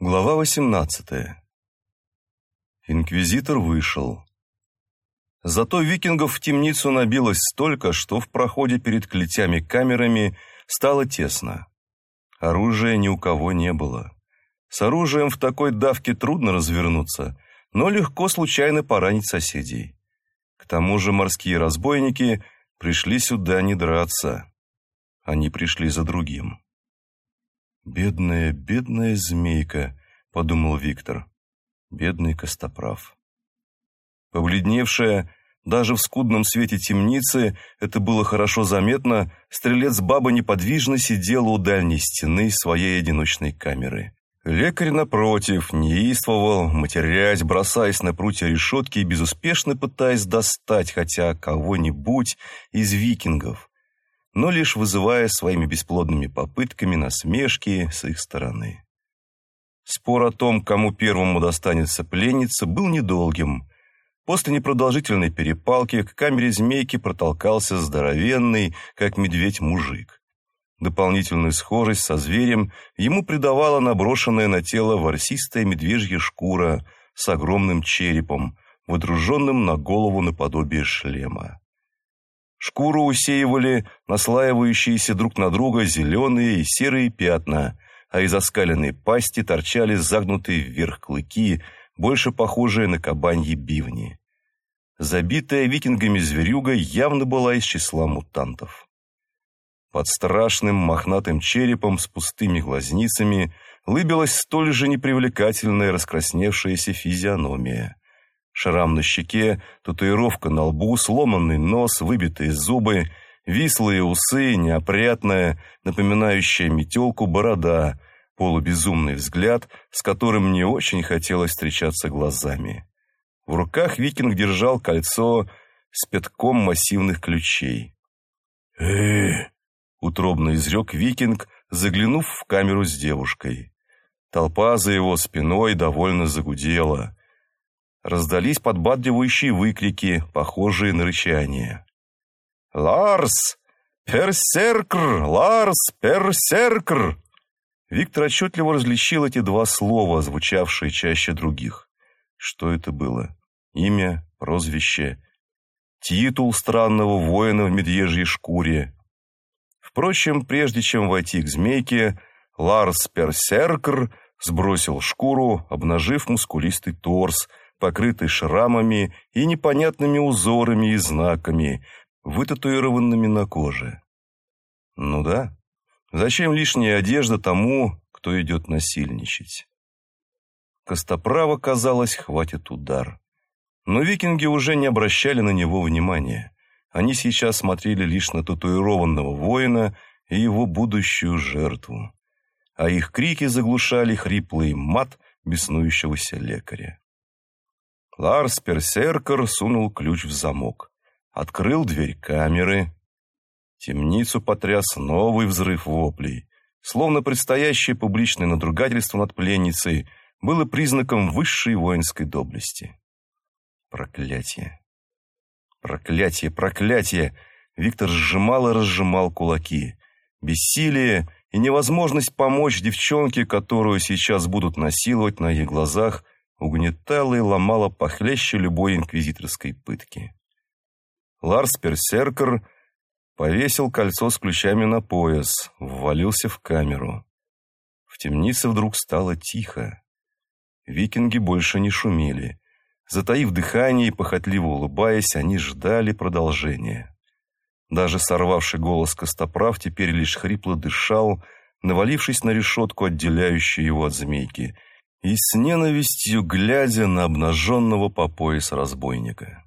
Глава 18. Инквизитор вышел. Зато викингов в темницу набилось столько, что в проходе перед клетями-камерами стало тесно. Оружия ни у кого не было. С оружием в такой давке трудно развернуться, но легко случайно поранить соседей. К тому же морские разбойники пришли сюда не драться. Они пришли за другим. «Бедная, бедная змейка», — подумал Виктор. «Бедный Костоправ». Побледневшая, даже в скудном свете темницы, это было хорошо заметно, стрелец баба неподвижно сидела у дальней стены своей одиночной камеры. Лекарь, напротив, неистовал, матерясь, бросаясь на прутья решетки и безуспешно пытаясь достать хотя кого-нибудь из викингов но лишь вызывая своими бесплодными попытками насмешки с их стороны. Спор о том, кому первому достанется пленница, был недолгим. После непродолжительной перепалки к камере змейки протолкался здоровенный, как медведь, мужик. Дополнительную схожесть со зверем ему придавала наброшенная на тело ворсистая медвежья шкура с огромным черепом, водруженным на голову наподобие шлема. Шкуру усеивали наслаивающиеся друг на друга зеленые и серые пятна, а из оскаленной пасти торчали загнутые вверх клыки, больше похожие на кабаньи бивни. Забитая викингами зверюга явно была из числа мутантов. Под страшным мохнатым черепом с пустыми глазницами лыбилась столь же непривлекательная раскрасневшаяся физиономия. Шрам на щеке, татуировка на лбу, сломанный нос, выбитые зубы, вислые усы, неопрятная, напоминающая метелку борода, полубезумный взгляд, с которым мне очень хотелось встречаться глазами. В руках викинг держал кольцо с пятком массивных ключей. э утробно изрек викинг, заглянув в камеру с девушкой. Толпа за его спиной довольно загудела раздались подбадривающие выкрики, похожие на рычание. «Ларс! Персеркр! Ларс! Персеркр!» Виктор отчетливо различил эти два слова, звучавшие чаще других. Что это было? Имя, прозвище, титул странного воина в медвежьей шкуре. Впрочем, прежде чем войти к змейке, Ларс Персеркр сбросил шкуру, обнажив мускулистый торс, покрытый шрамами и непонятными узорами и знаками, вытатуированными на коже. Ну да, зачем лишняя одежда тому, кто идет насильничать? Костоправа, казалось, хватит удар. Но викинги уже не обращали на него внимания. Они сейчас смотрели лишь на татуированного воина и его будущую жертву. А их крики заглушали хриплый мат беснующегося лекаря. Ларс Персеркер сунул ключ в замок. Открыл дверь камеры. Темницу потряс новый взрыв воплей. Словно предстоящее публичное надругательство над пленницей было признаком высшей воинской доблести. Проклятие. Проклятие, проклятие! Виктор сжимал и разжимал кулаки. Бессилие и невозможность помочь девчонке, которую сейчас будут насиловать на их глазах – угнетала и ломала похлеще любой инквизиторской пытки. Ларс Персеркер повесил кольцо с ключами на пояс, ввалился в камеру. В темнице вдруг стало тихо. Викинги больше не шумели. Затаив дыхание и похотливо улыбаясь, они ждали продолжения. Даже сорвавший голос Костоправ теперь лишь хрипло дышал, навалившись на решетку, отделяющую его от змейки – и с ненавистью глядя на обнаженного по пояс разбойника.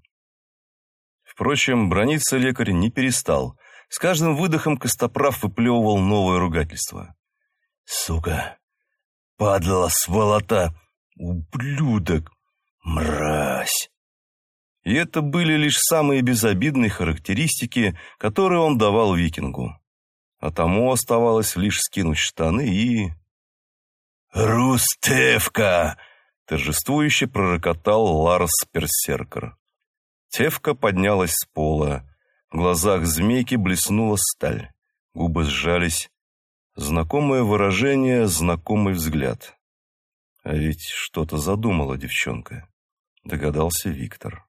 Впрочем, брониться лекарь не перестал. С каждым выдохом Костоправ выплевывал новое ругательство. «Сука! Падла сволота! Ублюдок! Мразь!» И это были лишь самые безобидные характеристики, которые он давал викингу. А тому оставалось лишь скинуть штаны и «Рустевка!» — торжествующе пророкотал Ларс Персеркер. Тевка поднялась с пола. В глазах змейки блеснула сталь. Губы сжались. Знакомое выражение, знакомый взгляд. А ведь что-то задумала девчонка, догадался Виктор.